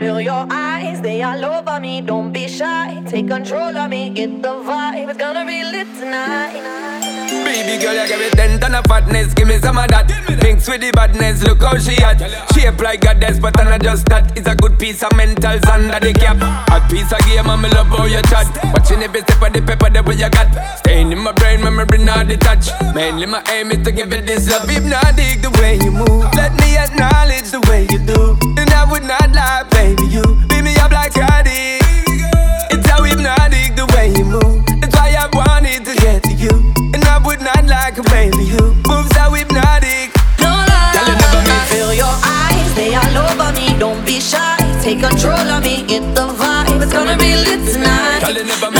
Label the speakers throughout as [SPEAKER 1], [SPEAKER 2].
[SPEAKER 1] Feel your eyes, they all over me. Don't be shy, take control of me. Get the vibe, it's gonna be lit tonight.
[SPEAKER 2] Baby girl, you give me ten ton of fatness, give me some of that. Mix with the badness, look how she at. Shape like goddess, but I'm not just that. It's a good piece of mentals under the cap. A piece of game, and me love how you chat. Watching every step of the pepper that you got. Staying in my brain, memory not detached. Mainly my aim is to give it this love. If not dig the way you move, let me acknowledge the way you do. And I would not lie, baby, you beat me up like Cardi. It's how hypnotic the way you move. That's why I wanted to get to you. And I would not like a baby who moves so hypnotic.
[SPEAKER 1] No lie,
[SPEAKER 2] you never miss.
[SPEAKER 1] feel your eyes, they all over me. Don't be shy, take control of me. Get the vibe, it's gonna be lit tonight.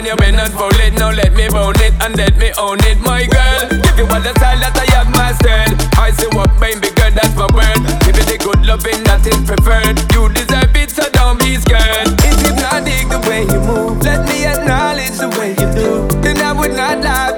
[SPEAKER 2] When you bend and fold it. Now let me bone it and let me own it, my girl. Give you all the style that I have mastered. I say what, baby girl, that's my word. Give you the good loving that is preferred. You deserve it, so don't be scared. It's hypnotic the way you move. Let me acknowledge the way you do. Then I would not lie,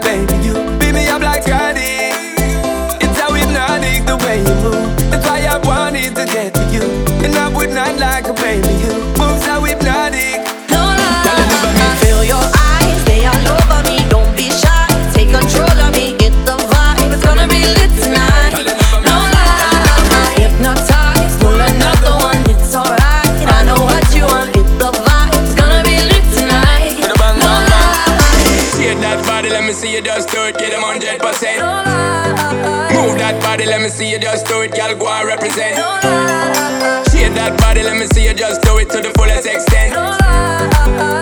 [SPEAKER 2] see you just do it, get them 100%.
[SPEAKER 1] no lie,
[SPEAKER 2] Move that body, let me see you just do it, girl, go and represent. Shake that body, let me see you just do it to the fullest extent.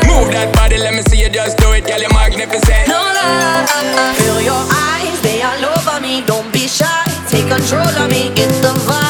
[SPEAKER 2] Move that body, let me see you just do it, girl, you're magnificent.
[SPEAKER 1] No lie, feel your eyes, they all over me. Don't be shy, take control of me. Get the vibe.